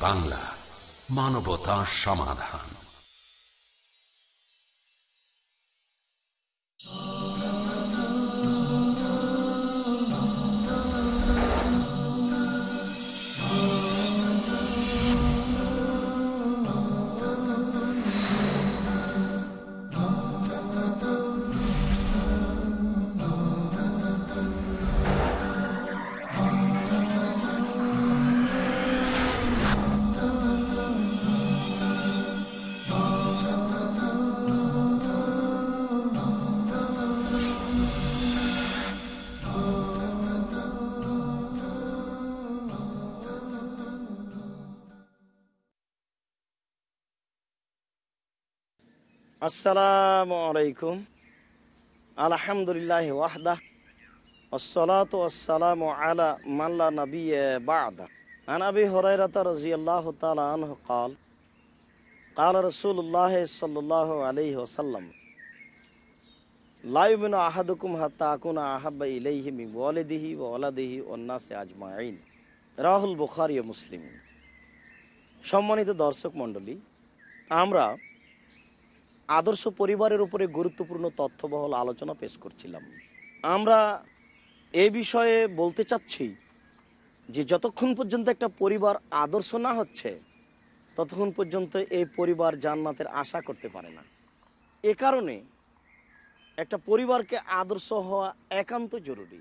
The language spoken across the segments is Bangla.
বাংলা মানবতা সমাধান। আসসালামু আলাইকুম আলহামদুলিল্লাহ ওয়াহদা والصلاة والسلام على من لا نبي بعد عن أبي هريرة رضي الله تعالى عنه قال قال رسول الله صلى الله عليه وسلم لا يؤمن أحدكم حتى أكون أحب إليه من والده وولده والناس أجمعين রাহুল বুখারি ও মুসলিম সম্মানিত দর্শক মণ্ডলী আমরা আদর্শ পরিবারের উপরে গুরুত্বপূর্ণ তথ্যবহল আলোচনা পেশ করছিলাম। আমরা এ বিষয়ে বলতে চাচ্ছি যে যতক্ষণ পর্যন্ত একটা পরিবার আদর্শ না হচ্ছে, ততক্ষণ পর্যন্ত এই পরিবার জান্নাতের আশা করতে পারে না। এ কারণে একটা পরিবারকে আদর্শ হওয়া একান্ত জরুরি।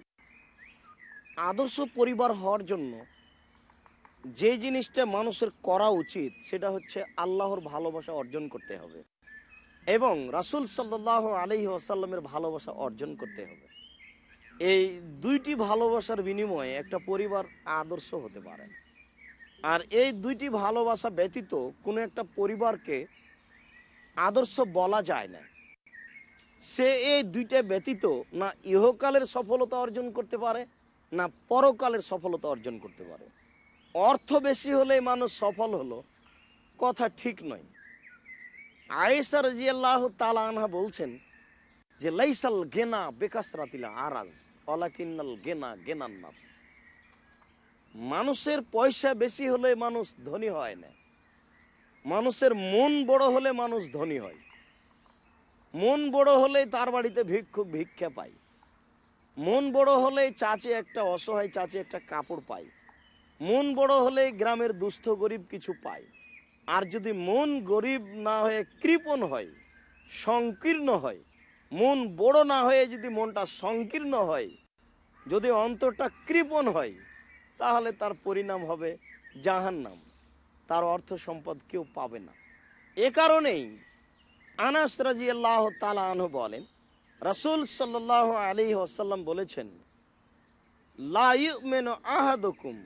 আদর্শ পরিবার হওয়ার জন্য যে জিনিসটা মানুষের করা উচিত, সেটা হচ্ছে আল্লাহর ভালোবাসা অর্জন করতে হবে। এবং রাসুল সাল্লাহ আলহি আসাল্লামের ভালোবাসা অর্জন করতে হবে। এই দুইটি ভালোবাসার বিনিময়ে একটা পরিবার আদর্শ হতে পারে। আর এই দুইটি ভালোবাসা ব্যতীত কোনো একটা পরিবারকে আদর্শ বলা যায় না। সে এই দুইটা ব্যতীত না ইহকালের সফলতা অর্জন করতে পারে, না পরকালের সফলতা অর্জন করতে পারে। অর্থ বেশি হলে মানুষ সফল হলো, কথা ঠিক নয়। আয়েসা রাজিয়াল্লাহ তালা আনহা বলছেন যে, লাইসাল গেনা বেকাসরাতিলা আরাজ অলাকিন্নাল গেনা গেনান নাফস। মানুষের পয়সা বেশি হলে মানুষ ধনী হয় না। মানুষের মন বড় হলে মানুষ ধনী হয়। মন বড় হলে তার বাড়িতে ভিক্ষুক ভিক্ষা পায়। মন বড় হলে চাচে একটা অসহায় চাচে একটা কাপড় পায়। মন বড় হলে গ্রামের দুস্থ গরিব কিছু পায়। আর যদি মন গরিব না হয়ে কৃপণ হয়, সংকীর্ণ হয়, মন বড় না হয়ে যদি মনটা সংকীর্ণ হয়, যদি অন্তরটা কৃপণ হয়, তাহলে তার পরিণাম হবে জাহান্নাম। তার অর্থ সম্পদ কেউ পাবে না। এ কারণেই আনাস রাজি আল্লাহ তালাহ বলেন, রাসুল সাল্লাহ আলী আসাল্লাম বলেছেন লাইমেন আহাদকুম।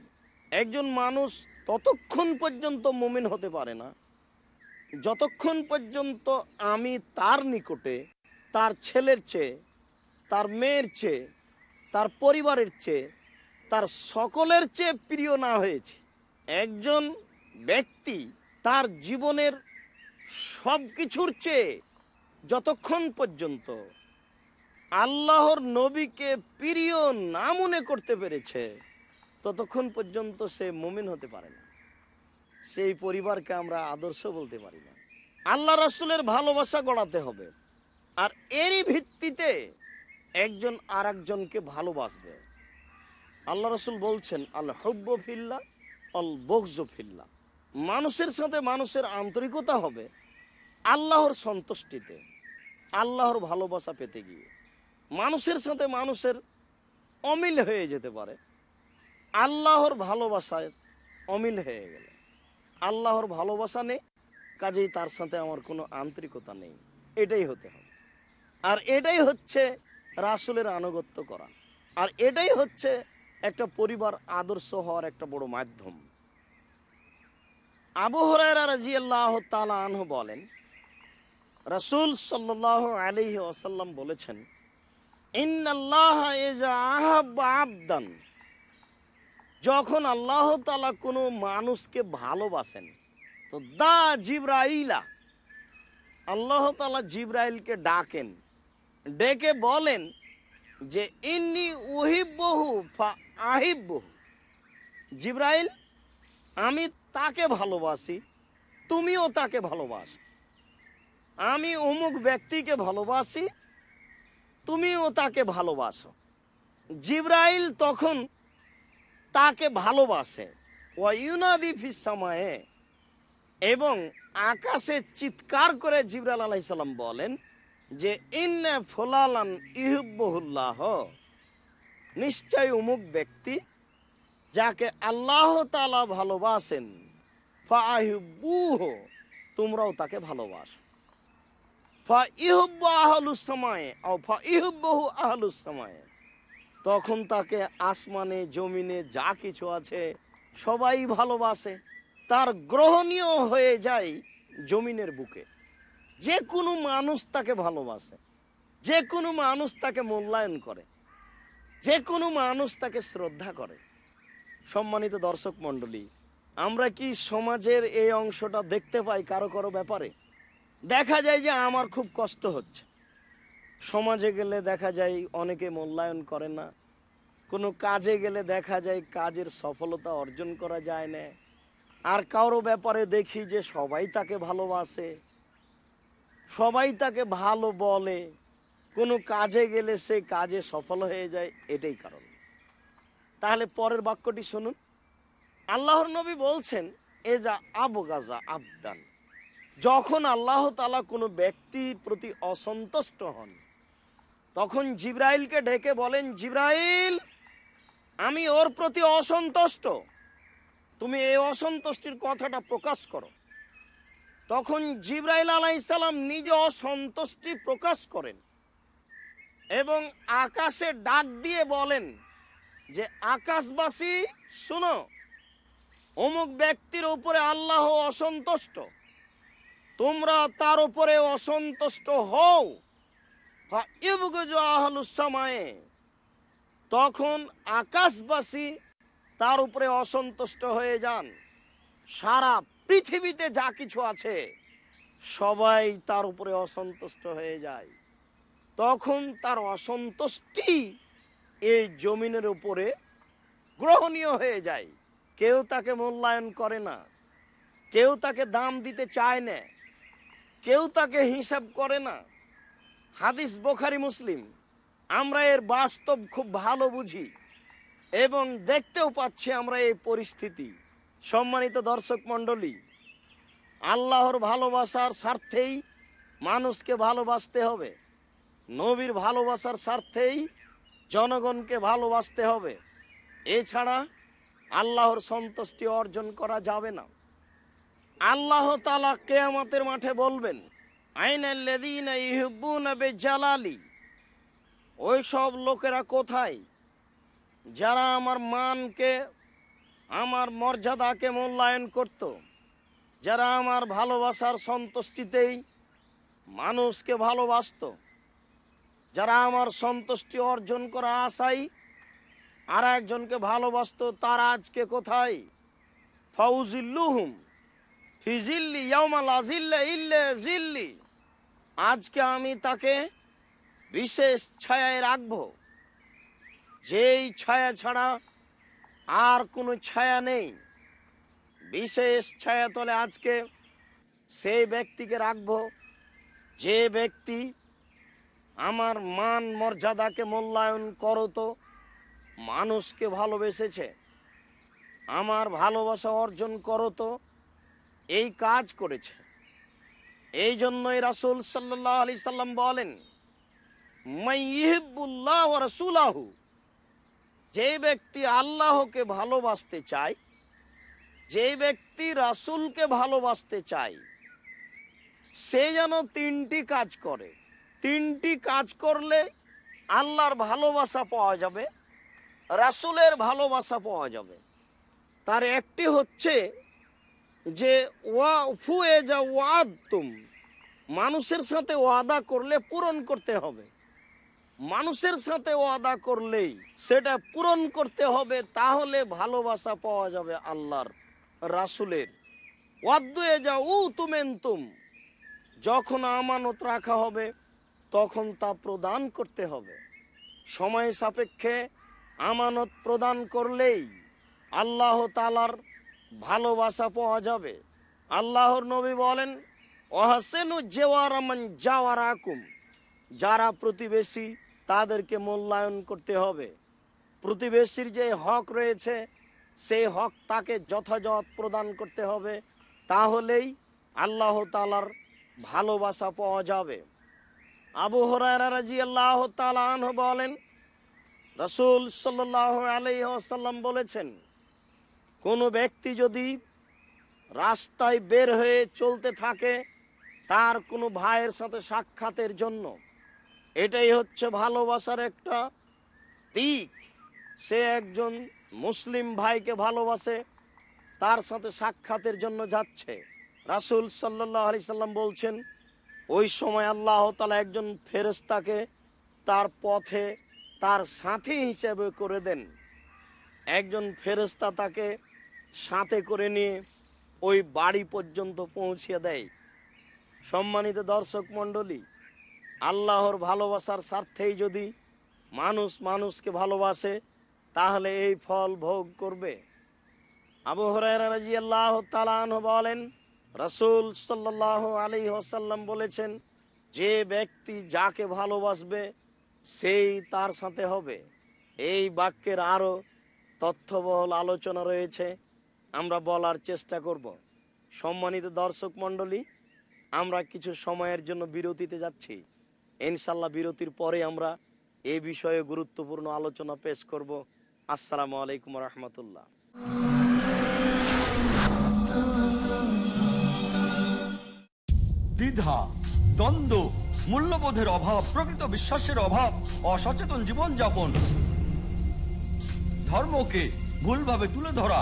একজন মানুষ ততক্ষণ পর্যন্ত মুমিন হতে পারে না। যতক্ষণ পর্যন্ত আমি তার নিকটে, তার ছেলের চেয়ে, তার মেয়ের চেয়ে, তার পরিবারের চেয়ে, তার সকলের চেয়ে প্রিয় না হয়েছে। একজন ব্যক্তি তার জীবনের সব কিছুর চেয়ে যতক্ষণ পর্যন্ত আল্লাহর নবীকে প্রিয় না মনে করতে পেরেছে, ততক্ষণ পর্যন্ত সে মুমিন হতে পারে না। সেই পরিবারকে আমরা আদর্শ বলতে পারি না। আল্লাহ রাসুলের ভালোবাসা গড়াতে হবে। আর এরই ভিত্তিতে একজন আর একজনকে ভালোবাসবে। আল্লাহ রসুল বলছেন, আল হব্য ফিল্লা অল বকজ ফিল্লা মানুষের সাথে মানুষের আন্তরিকতা হবে আল্লাহর সন্তুষ্টিতে, আল্লাহর ভালোবাসা পেতে গিয়ে। মানুষের সাথে মানুষের অমিল হয়ে যেতে পারে। আল্লাহর ভালোবাসায় অমিল হয়ে গেল। আল্লাহর ভালোবাসা নেই, কাজেই তার সাথে আমার কোনো আন্তরিকতা নেই। এটাই হতে হবে। আর এটাই হচ্ছে রাসুলের আনুগত্য করা। আর এটাই হচ্ছে একটা পরিবার আদর্শ হওয়ার একটা বড় মাধ্যম। আবু হরাইরা রাজিয়াল্লাহ তালা আনহু বলেন, রাসুল সাল্লাহ আলিহি ওসাল্লাম বলেছেন, ইন্নাল্লাহ আবদান। যখন আল্লাহ তালা কোনো মানুষকে ভালোবাসেন, তো দা জিব্রাইলা, আল্লাহ তালা জিব্রাইলকে ডাকেন। ডেকে বলেন যে, ইন্নি ওহিবহু ফা আহিবহু জিব্রাইল, আমি তাকে ভালোবাসি, তুমিও তাকে ভালোবাসো। আমি অমুক ব্যক্তিকে ভালোবাসি, তুমিও তাকে ভালোবাসো। জিব্রাইল তখন তাকে ভালোবাসে। ও ইউনাদি ফিসামায়ে এবং আকাশে চিৎকার করে জিবরাল আলাইসাল্লাম বলেন যে, ইন্নে ফোলালান ইহুব্বহুল্লাহ নিশ্চয় অমুক ব্যক্তি যাকে আল্লাহ তালা ভালোবাসেন। ফাহিব্বুহ তোমরাও তাকে ভালোবাসো। ফা ইহুব্বু আহলুস সময়ে ও ফা ইহুব্বহু আহলুস সময়ে। তখন তাকে আসমানে, জমিনে যা কিছু আছে সবাই ভালোবাসে। তার গ্রহণীয় হয়ে যায় জমিনের বুকে। যে কোনো মানুষ তাকে ভালোবাসে, যে কোনো মানুষ তাকে মূল্যায়ন করে, যে কোনো মানুষ তাকে শ্রদ্ধা করে। সম্মানিত দর্শক মণ্ডলী, আমরা কি সমাজের এই অংশটা দেখতে পাই কারও কারও ব্যাপারে? দেখা যায় যে আমার খুব কষ্ট হচ্ছে। সমাজে গেলে দেখা যায় অনেকে মূল্যায়ন করে না। কোনো কাজে গেলে দেখা যায় কাজের সফলতা অর্জন করা যায় না। আর কারও ব্যাপারে দেখি যে সবাই তাকে ভালোবাসে, সবাই তাকে ভালো বলে। কোনো কাজে গেলে সে কাজে সফল হয়ে যায়, এটাই কারণ। তাহলে পরের বাক্যটি শুনুন। আল্লাহর নবী বলছেন এ যা আবগাজা আবদান। যখন আল্লাহ তালা কোনো ব্যক্তির প্রতি অসন্তুষ্ট হন তখন জিব্রাইলকে ডেকে বলেন, জিব্রাইল, আমি ওর প্রতি অসন্তুষ্ট। তুমি এই অসন্তুষ্টির কথাটা প্রকাশ করো। তখন জিব্রাইল আলাইসাল্লাম নিজে অসন্তুষ্টি প্রকাশ করেন এবং আকাশে ডাক দিয়ে বলেন যে, আকাশবাসী, শুনো, অমুক ব্যক্তির উপরে আল্লাহ অসন্তুষ্ট। তোমরা তার উপরে অসন্তুষ্ট হও। তখন আকাশবাসী তার উপরে অসন্তুষ্ট হয়ে যান। সারা পৃথিবীতে যা কিছু আছে, সবাই তার উপরে অসন্তুষ্ট হয়ে যায়। তখন তার অসন্তুষ্টি এই জমিনের উপরে গ্রহণীয় হয়ে যায়। কেউ তাকে মূল্যায়ন করে না। কেউ তাকে দাম দিতে চায় না। কেউ তাকে হিসাব করে না। হাদিস বোখারি মুসলিম। আমরা এর বাস্তব খুব ভালো বুঝি এবং দেখতেও পাচ্ছি আমরা এই পরিস্থিতি। সম্মানিত দর্শক মণ্ডলী, আল্লাহর ভালোবাসার স্বার্থেই মানুষকে ভালোবাসতে হবে, নবীর ভালোবাসার স্বার্থেই জনগণকে ভালোবাসতে হবে। এছাড়া আল্লাহর সন্তুষ্টি অর্জন করা যাবে না। আল্লাহ তালা কেয়ামতের মাঠে বলবেন জালালি ওই সব লোকেরা কোথায়? যারা আমার মানকে, আমার মর্যাদাকে মূল্যায়ন করত, যারা আমার ভালোবাসার সন্তুষ্টিতেই মানুষকে ভালোবাসত, যারা আমার সন্তুষ্টি অর্জন করা আশাই আর একজনকে ভালোবাসত, তারা আজকে কোথায়? ফাউজিল্লুহুম ফিজিল্লি ইয়ামাল আজিল্লা ইল্লে জিল্লি। আজকে আমি তাকে বিশেষ ছায়ায় রাখব। যেই ছায়া ছাড়া আর কোনো ছায়া নেই। বিশেষ ছায়া তলে আজকে সেই ব্যক্তিকে রাখব, যে ব্যক্তি আমার মান মর্যাদাকে মূল্যায়ন করতো মানুষকে ভালোবেসেছে, আমার ভালোবাসা অর্জন করতো এই কাজ করেছে। এই জন্যই রাসুল সাল্লাহ আলি সাল্লাম বলেন রসুলাহু যে ব্যক্তি আল্লাহকে ভালোবাসতে চায়, যে ব্যক্তি রাসুলকে ভালোবাসতে চায়, সে যেন তিনটি কাজ করে। তিনটি কাজ করলে আল্লাহর ভালোবাসা পাওয়া যাবে, রাসুলের ভালোবাসা পাওয়া যাবে। তার একটি হচ্ছে যে ওয়া এ যা ওয়াদ তুম মানুষের সাথে ওয়াদা করলে পূরণ করতে হবে। মানুষের সাথে ওয়াদা করলেই সেটা পূরণ করতে হবে, তাহলে ভালোবাসা পাওয়া যাবে আল্লাহর রাসুলের। ওয়াদ্দুয়ে যা উ তুমেন তুম যখন আমানত রাখা হবে, তখন তা প্রদান করতে হবে। সময় সাপেক্ষে আমানত প্রদান করলেই আল্লাহ তালার ভালোবাসা পাওয়া যাবে। আল্লাহর নবী বলেন, অহাসেনু জেওয়ারামান জাওয়ারাকুম। যারা প্রতিবেশী, তাদেরকে মূল্যায়ন করতে হবে। প্রতিবেশীর যে হক রয়েছে, সেই হক তাকে যথাযথ প্রদান করতে হবে। তাহলেই আল্লাহ তালার ভালোবাসা পাওয়া যাবে। আবু হরাইরা রাজি আল্লাহ তালাহ বলেন, রসুল সাল্লাহ আলাইসাল্লাম বলেছেন কোনো ব্যক্তি যদি রাস্তায় বের হয়ে চলতে থাকে, তার কোনো ভাইয়ের সাথে সাক্ষাতের জন্য। এটাই হচ্ছে ভালোবাসার একটা দিক। সে একজন মুসলিম ভাইকে ভালোবাসে, তার সাথে সাক্ষাতের জন্য যাচ্ছে। রাসুল সাল্লাহ আলি সাল্লাম বলছেন, ওই সময় আল্লাহ তালা একজন ফেরেস্তাকে তার পথে তার সাথী হিসেবে করে দেন। একজন ফেরেস্তা তাকে সাথে করে নিয়ে ওই বাড়ি পর্যন্ত পৌঁছিয়ে দেয়। সম্মানিত দর্শক মণ্ডলী, আল্লাহর ভালোবাসার স্বার্থেই যদি মানুষ মানুষকে ভালোবাসে, তাহলে এই ফল ভোগ করবে। আবু হরাজি আল্লাহ তালান বলেন, রসুল সাল্লাহ আলী ওসাল্লাম বলেছেন, যে ব্যক্তি যাকে ভালোবাসবে, সেই তার সাথে হবে। এই বাক্যের আরও তথ্যবহল আলোচনা রয়েছে। আমরা বলার চেষ্টা করব। সম্মানিত দর্শক মণ্ডলী, আমরা কিছু সময়ের জন্য বিরতিতে যাচ্ছি। ইনশাল্লাহ বিরতির পরে আমরা এ বিষয়ে গুরুত্বপূর্ণ আলোচনা পেশ করব। আসসালামু আলাইকুম রহমতুল্লাহ। দ্বিধা, দ্বন্দ্ব, মূল্যবোধের অভাব, প্রকৃত বিশ্বাসের অভাব, অসচেতন জীবনযাপন, ধর্মকে ভুলভাবে তুলে ধরা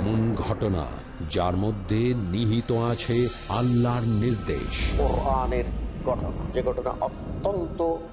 এমন ঘটনা যার মধ্যে নিহিত আছে আল্লাহর নির্দেশ। ও আনের গঠন যে ঘটনা অত্যন্ত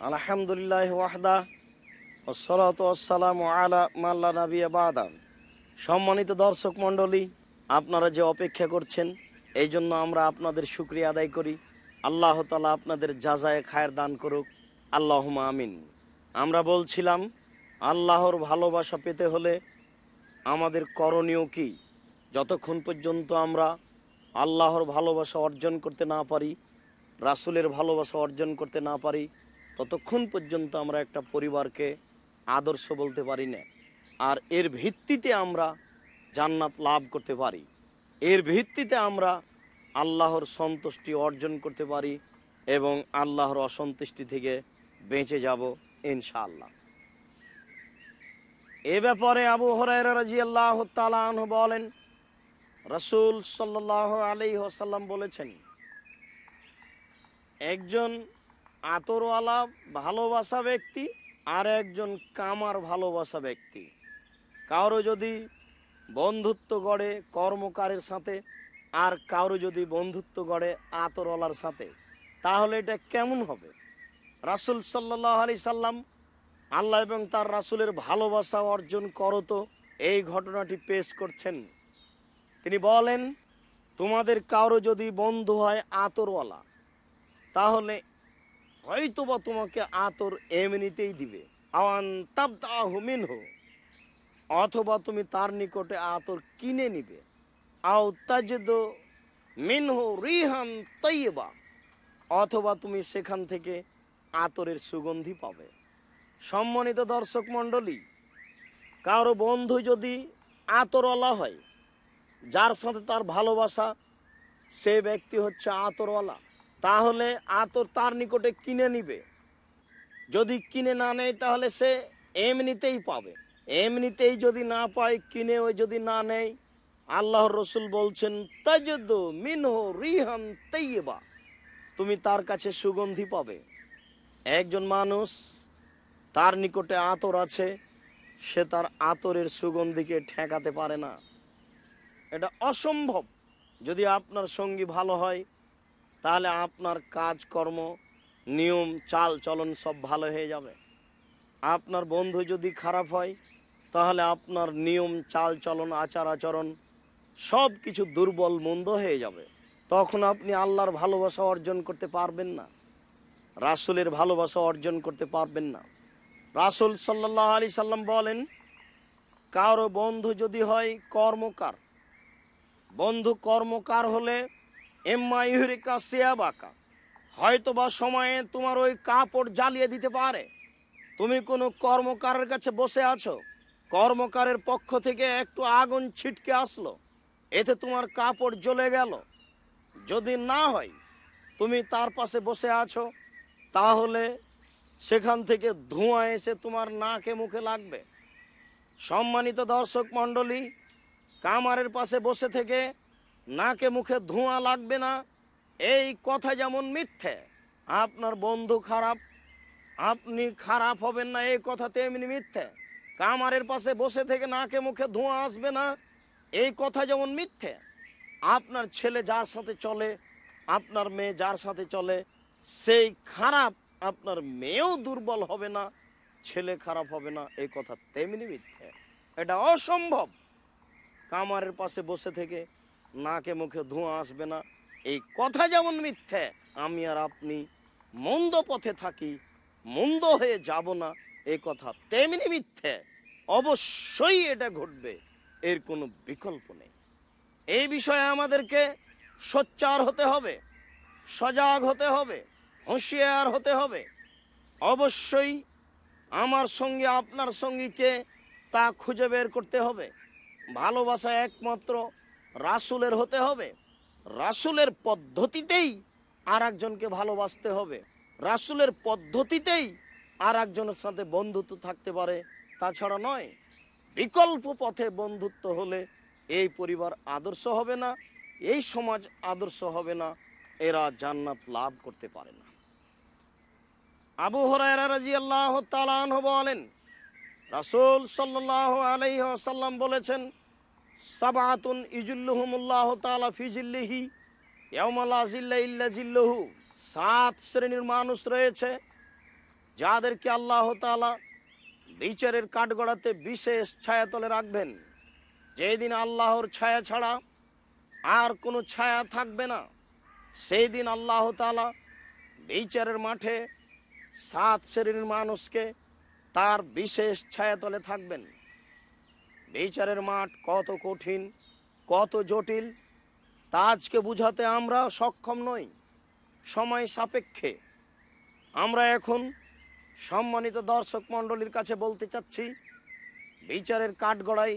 আলহামদুলিল্লাহ ওয়াহদা আলা মাল্লা সম্মানিত দর্শক মণ্ডলী, আপনারা যে অপেক্ষা করছেন, এই জন্য আমরা আপনাদের শুক্রিয়া আদায় করি। আল্লাহ তালা আপনাদের যাজায় খায়ের দান করুক। আল্লাহ আমিন। আমরা বলছিলাম, আল্লাহর ভালোবাসা পেতে হলে আমাদের করণীয় কি? যতক্ষণ পর্যন্ত আমরা আল্লাহর ভালোবাসা অর্জন করতে না পারি, রাসুলের ভালোবাসা অর্জন করতে না পারি ততক্ষণ পর্যন্ত আমরা একটা পরিবারকে আদর্শ বলতে পারি না। আর এর ভিত্তিতে আমরা জান্নাত লাভ করতে পারি। এর ভিত্তিতে আমরা আল্লাহর সন্তুষ্টি অর্জন করতে পারি এবং আল্লাহর অসন্তুষ্টি থেকে বেঁচে যাব ইনশাআল্লাহ। এ ব্যাপারে আবু হরাইরা আল্লাহ বলেন, রসুল সাল্লাহ আলি ওসাল্লাম বলেছেন, একজন আতরওয়ালা ভালোবাসা ব্যক্তি আর একজন কামার ভালোবাসা ব্যক্তি। কারও যদি বন্ধুত্ব গড়ে কর্মকারের সাথে আর কারও যদি বন্ধুত্ব গড়ে আতরওয়ালার সাথে, তাহলে এটা কেমন হবে? রাসুল সাল্লাহ আলি সাল্লাম আল্লাহ এবং তার রাসুলের ভালোবাসা অর্জন করো তো এই ঘটনাটি পেশ করছেন। তিনি বলেন, তোমাদের কারও যদি বন্ধু হয় আতরওয়ালা, তাহলে হয়তো বা তোমাকে আতর এমনিতেই দিবে। আওয়ান তাবদাহু অথবা তুমি তার নিকটে আতর কিনে নিবে। আও তাজদ মিনহু রিহান তৈবা অথবা তুমি সেখান থেকে আতরের সুগন্ধি পাবে। সম্মানিত দর্শক মণ্ডলী, কারও বন্ধু যদি আতরওয়ালা হয়, যার সাথে তার ভালোবাসা, সে ব্যক্তি হচ্ছে আতরওয়ালা। তাহলে আতর তার নিকটে কিনে নিবে। যদি কিনে না নেয়, তাহলে সে এমনিতেই পাবে। এমনিতেই যদি না পায় কিনে ওই যদি না নেয়, আল্লাহর রসুল বলছেন, তাজদ মিনহ রিহান তৈবা তুমি তার কাছে সুগন্ধি পাবে। একজন মানুষ তার নিকটে আতর আছে, সে তার আতরের সুগন্ধিকে ঠেকাতে পারে না। এটা অসম্ভব। যদি আপনার সঙ্গী ভালো হয় তাহলে আপনার কাজকর্ম, নিয়ম, চাল, চলন সব ভালো হয়ে যাবে। আপনার বন্ধু যদি খারাপ হয়, তাহলে আপনার নিয়ম, চাল, চলন, আচার, আচরণ সব কিছু দুর্বল, মন্দ হয়ে যাবে। তখন আপনি আল্লাহর ভালোবাসা অর্জন করতে পারবেন না। রাসুলের ভালোবাসা অর্জন করতে পারবেন না। রাসুল সাল্লাহ আলি সাল্লাম বলেন, কারও বন্ধু যদি হয় কর্মকার, বন্ধু কর্মকার হলে এম্মা ইহুরিকা হয়তো বা সময়ে তোমার ওই কাপড় জ্বালিয়ে দিতে পারে। তুমি কোনো কর্মকারের কাছে বসে আছো? কর্মকারের পক্ষ থেকে একটু আগুন ছিটকে আসলো। এতে তোমার কাপড় জ্বলে গেল। যদি না হয়, তুমি তার পাশে বসে আছো, তাহলে সেখান থেকে ধোঁয়া এসে তোমার নাকে মুখে লাগবে। সম্মানিত দর্শক মণ্ডলী, কামারের পাশে বসে থেকে নাকে মুখে ধোঁয়া লাগবে না। এই কথা যেমন মিথ্যে, আপনার বন্ধু খারাপ। আপনি খারাপ হবেন না, এই কথা তেমনি মিথ্যে। কামারের পাশে বসে থেকে নাকে মুখে ধোঁয়া আসবে না, এই কথা যেমন মিথ্যে। আপনার ছেলে যার সাথে চলে, আপনার মেয়ে যার সাথে চলে, সেই খারাপ আপনার মেয়েও দুর্বল হবে না, ছেলে খারাপ হবে না, এই কথা তেমনি মিথ্যে। এটা অসম্ভব। কামারের পাশে বসে থেকে নাকে মুখে ধোঁয়া আসবে না। এই কথা যেমন মিথ্যে, আমি আর আপনি মন্দ পথে থাকি, মন্দ হয়ে যাব না এই কথা তেমনি মিথ্যে। অবশ্যই এটা ঘটবে, এর কোনো বিকল্প নেই। এই বিষয়ে আমাদেরকে সোচ্চার হতে হবে, সজাগ হতে হবে, হুঁশিয়ার হতে হবে। অবশ্যই আমার সঙ্গে আপনার সঙ্গীকে তা খুঁজে বের করতে হবে। ভালোবাসা একমাত্র রাসুলের হতে হবে। রাসুলের পদ্ধতিতেই আর একজনকে ভালোবাসতে হবে। রাসুলের পদ্ধতিতেই আর একজনের সাথে বন্ধুত্ব থাকতে পারে। তাছাড়া নয়, বিকল্প পথে বন্ধুত্ব হলে এই পরিবার আদর্শ হবে না, এই সমাজ আদর্শ হবে না, এরা জান্নাত লাভ করতে পারে না। আবু হরাইরা বলেন, রাসূল সাল্লাহ আলাইহি সাল্লাম বলেছেন সাবাতুন ইজুল্লুহুমুল্লাহ তাআলা ফি জিল্লিহি, ইয়াউমা লা জিল্লা ইল্লা জিল্লুহু। সাত শ্রেণির মানুষ রয়েছে, যাদেরকে আল্লাহ তাআলা বিচারের কাঠগড়াতে বিশেষ ছায়াতলে রাখবেন। যেদিন আল্লাহর ছায়া ছাড়া আর কোনো ছায়া থাকবে না সেই দিন আল্লাহ তাআলা বিচারের মাঠে সাত শ্রেণির মানুষকে তার বিশেষ ছায়াতলে থাকবেন। বিচারের মাঠ কত কঠিন, কত জটিল, তা আজকে বুঝাতে আমরা সক্ষম নই, সময় সাপেক্ষে। আমরা এখন সম্মানিত দর্শক মণ্ডলীর কাছে বলতে চাচ্ছি, বিচারের কাঠগড়ায়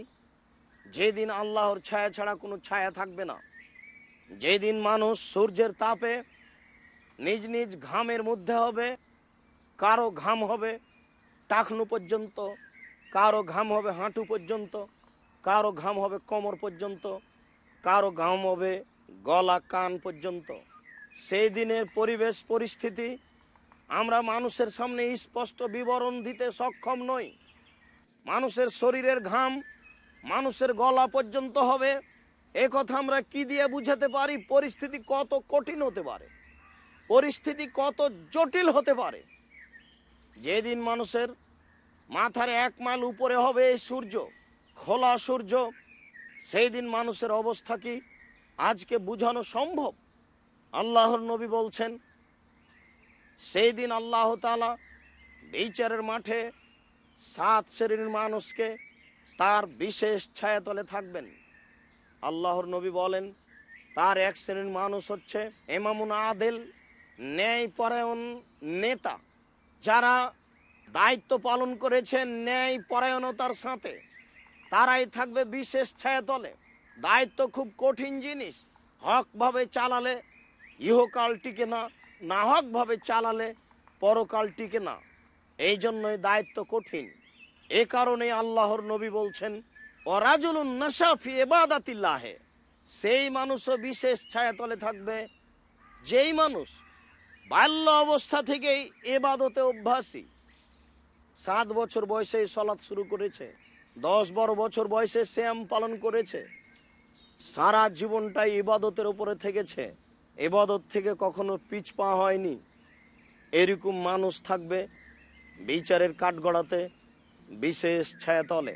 যেদিন আল্লাহর ছায়া ছাড়া কোনো ছায়া থাকবে না, যেদিন মানুষ সূর্যের তাপে নিজ নিজ ঘামের মধ্যে হবে, কারও ঘাম হবে টাকনু পর্যন্ত কারও ঘাম হবে হাঁটু পর্যন্ত, কারও ঘাম হবে কোমর পর্যন্ত, কারও ঘাম হবে গলা, কান পর্যন্ত। সেই দিনের পরিবেশ, পরিস্থিতি আমরা মানুষের সামনে স্পষ্ট বিবরণ দিতে সক্ষম নই। মানুষের শরীরের ঘাম মানুষের গলা পর্যন্ত হবে। এ কথা আমরা কি দিয়ে বুঝাতে পারি? পরিস্থিতি কত কঠিন হতে পারে? পরিস্থিতি কত জটিল হতে পারে? যেদিন মানুষের মাথার এক মাইল উপরে হবে এই সূর্য, খোলা সূর্য। সেই দিন মানুষের অবস্থা কি? আজকে বুঝানো সম্ভব? আল্লাহর নবী বলছেন সেই দিন আল্লাহ তালা বিচারের মাঠে সাত শ্রেণির মানুষকে তার বিশেষ ছায়াতলে থাকবেন। আল্লাহর নবী বলেন, তার এক শ্রেণির মানুষ হচ্ছে এমামুন আদেল ন্যায় পরায়ণ নেতা, যারা দায়িত্ব পালন করেছেন ন্যায় পরায়ণতার সাথে। তারাই থাকবে বিশেষ ছায়াতলে। দায়িত্ব খুব কঠিন জিনিস। হকভাবে চালালে ইহকাল টিকে না না হকভাবে চালালে পরকাল টিকে না। এই জন্যই দায়িত্ব কঠিন। এ কারণে আল্লাহর নবী বলছেন, অরাজুলুন নাসাফি এবাদাতিল্লাহে সেই মানুষও বিশেষ ছায়াতলে থাকবে। যেই মানুষ বাল্য অবস্থা থেকেই এবাদতে অভ্যাসী সাত বছর বয়সে সলাৎ শুরু করেছে। দশ বারো বছর বয়সে শ্যাম পালন করেছে। সারা জীবনটাই ইবাদতের উপরে থেকেছে। এবাদত থেকে কখনো পিছ পা হয়নি। এরকম মানুষ থাকবে বিচারের কাঠগড়াতে বিশেষ ছায়াতলে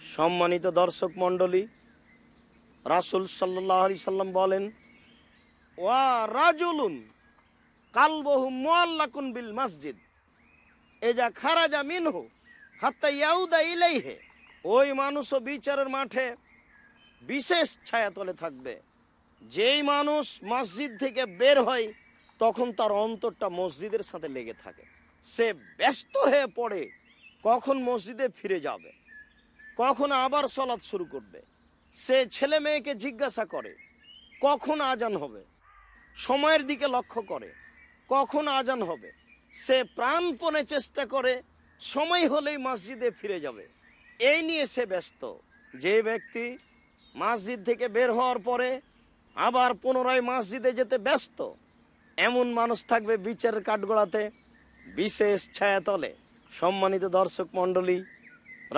সম্মানিত দর্শক মণ্ডলী, রাসুল সাল্লাহ সাল্লাম বলেন, ওয়া রাজুলুন কালবহু মোয়াল্লাকুন বিল মসজিদ। এজা খারাজা মিনহু, হাত্তা ইয়াউদা ইলাইহে, ওই মানুষও বিচারের মাঠে বিশেষ ছায়াতলে থাকবে। যেই মানুষ মসজিদ থেকে বের হয়, তখন তার অন্তরটা মসজিদের সাথে লেগে থাকে। সে ব্যস্ত হয়ে পড়ে, কখন মসজিদে ফিরে যাবে, কখন আবার সলাৎ শুরু করবে। সে ছেলে মেয়েকে জিজ্ঞাসা করে, কখন আজান হবে? সময়ের দিকে লক্ষ্য করে, কখন আজান হবে? সে প্রাণপণে চেষ্টা করে, সময় হলেই মসজিদে ফিরে যাবে। এই নিয়ে সে ব্যস্ত। যে ব্যক্তি মসজিদ থেকে বের হওয়ার পরে আবার পুনরায় মসজিদে যেতে ব্যস্ত, এমন মানুষ থাকবে বিচারের কাঠগোড়াতে বিশেষ ছায়াতলে সম্মানিত দর্শক মণ্ডলী,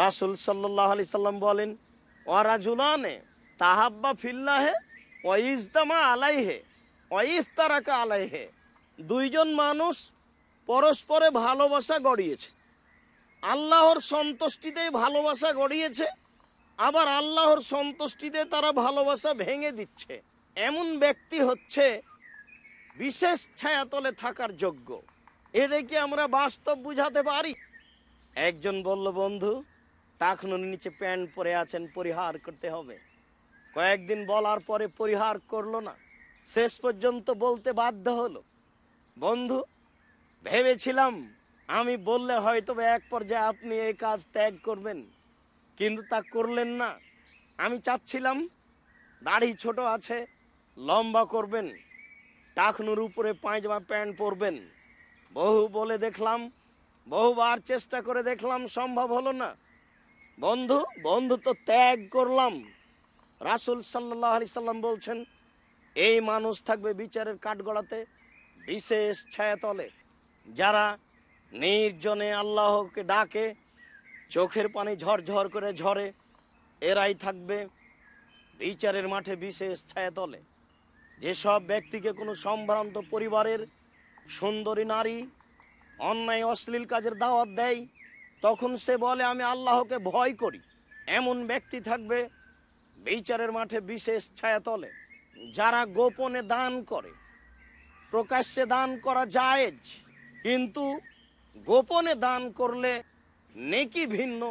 রাসুল সাল্লাহ আলি সাল্লাম বলেন ওয়ারাজুলানে তাহাব্বা ফিল্লাহে ওয়াইজতামা আলাইহে ওয়াইফতারাকা আলাইহে। দুইজন মানুষ পরস্পরে ভালোবাসা গড়িয়েছে। আল্লাহর সন্তুষ্টিতেই ভালোবাসা গড়িয়েছে, আবার আল্লাহর সন্তুষ্টিতে তারা ভালোবাসা ভেঙে দিচ্ছে। এমন ব্যক্তি হচ্ছে বিশেষ ছায়াতলে থাকার যোগ্য। এটা কি আমরা বাস্তব বুঝাতে পারি? একজন বলল, বন্ধু টাকনুর নিচে প্যান্ট পরে আছেন, পরিহার করতে হবে। কয়েকদিন বলার পরে পরিহার করল না। শেষ পর্যন্ত বলতে বাধ্য হলো, বন্ধু ভেবেছিলাম আমি বললে হয়তো এক পর্যায়ে আপনি এই কাজ ত্যাগ করবেন, কিন্তু তা করলেন না। আমি চাচ্ছিলাম দাড়ি ছোট আছে, লম্বা করবেন, টাকনুর উপরে পায়জামা প্যান্ট পরবেন। বহু বলে দেখলাম, বহুবার চেষ্টা করে দেখলাম সম্ভব হলো না। বন্ধু বন্ধু তো ত্যাগ করলাম। রাসুল সাল্লাহ আলি সাল্লাম বলছেন, এই মানুষ থাকবে বিচারের কাঠগড়াতে বিশেষ ছায়াতলে। যারা নির্জনে আল্লাহকে ডাকে, চোখের পানি ঝরঝর করে ঝরে, এরাই থাকবে বিচারের মাঠে বিশেষ ছায়া ছায়াতলে। যেসব ব্যক্তিকে কোনো সম্ভ্রান্ত পরিবারের সুন্দরী নারী অন্যায় অশ্লীল কাজের দাওয়াত দেয়, তখন সে বলে, আমি আল্লাহকে ভয় করি। এমন ব্যক্তি থাকবে বিচারের মাঠে বিশেষ ছায়া ছায়াতলে, যারা গোপনে দান করে। প্রকাশ্যে দান করা জায়েজ। কিন্তু গোপনে দান করলে নেকি ভিন্ন,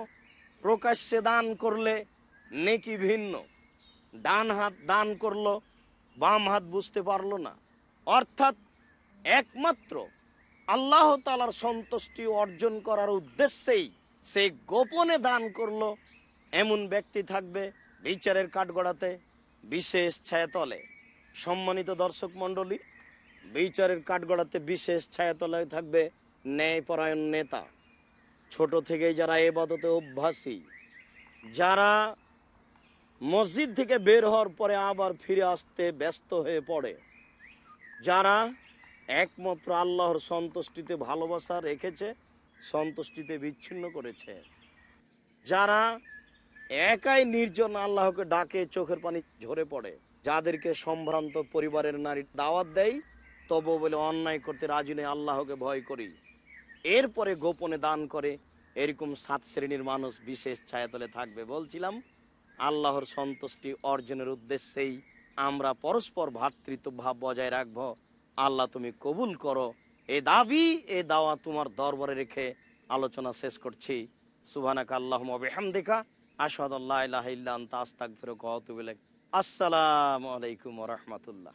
প্রকাশ্যে দান করলে নেকি ভিন্ন। ডান হাত দান করল, বাম হাত বুঝতে পারল না। অর্থাৎ একমাত্র আল্লাহ তালার সন্তুষ্টি অর্জন করার উদ্দেশ্যেই সে গোপনে দান করল, এমন ব্যক্তি থাকবে বিচারের কাঠগড়াতে বিশেষ ছায়াতলে। সম্মানিত দর্শক মণ্ডলী বিচারের কাঠগড়াতে বিশেষ ছায়াতলায় থাকবে ন্যায়পরায়ণ নেতা। ছোট থেকেই যারা এবাদতে অভ্যাসী, যারা মসজিদ থেকে বের হওয়ার পরে আবার ফিরে আসতে ব্যস্ত হয়ে পড়ে, যারা একমাত্র আল্লাহর সন্তুষ্টিতে ভালোবাসা রেখেছে, সন্তুষ্টিতে বিচ্ছিন্ন করেছে, যারা একাই নির্জন আল্লাহকে ডাকে, চোখের পানি ঝরে পড়ে, যাদেরকে সম্ভ্রান্ত পরিবারের নারী দাওয়াত দেয় তবু বলে, অন্যায় করতে রাজি নেই, আল্লাহকে ভয় করি। এরপরে গোপনে দান করে, এরকম সাত শ্রেণির মানুষ বিশেষ ছায়াতলে থাকবে। বলছিলাম, আল্লাহর সন্তুষ্টি অর্জনের উদ্দেশ্যেই আমরা পরস্পর ভ্রাতৃত্ব ভাব বজায় রাখব। আল্লাহ তুমি কবুল করো। এ দাবি, এ দাওয়া তোমার দরবারে রেখে আলোচনা শেষ করছি। সুবানাক আল্লাহ বেহামদিকা আসাদ আল্লাহ ইলাইক। আসসালামু আলাইকুম রাহমাতুল্লাহ।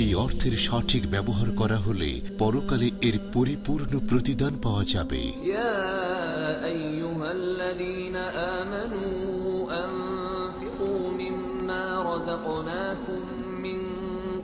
এই অর্থের সঠিক ব্যবহার করা হলে পরকালে এর পরিপূর্ণ প্রতিদান পাওয়া যাবে।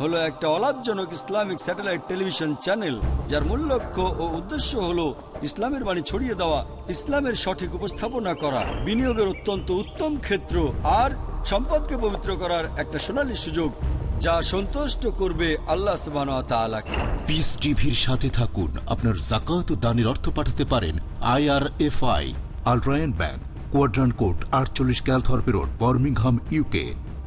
হলো একটা অলাভজনক ইসলামিক স্যাটেলাইট টেলিভিশন চ্যানেল, যার মূল লক্ষ্য ও উদ্দেশ্য হলো ইসলামের বাণী ছড়িয়ে দেওয়া, ইসলামের সঠিক উপস্থাপনা করা, বিনিয়োগের অত্যন্ত উত্তম ক্ষেত্র আর সম্পদকে পবিত্র করার একটা সোনালী সুযোগ, যা সন্তুষ্ট করবে আল্লাহ সুবাহ তাআলাকে। পিস টিভির সাথে থাকুন। আপনার জাকাত দানের অর্থ পাঠাতে পারেন IRFI Al Rayan bank Quadrant code আটচল্লিশ Calthorpe road Birmingham UK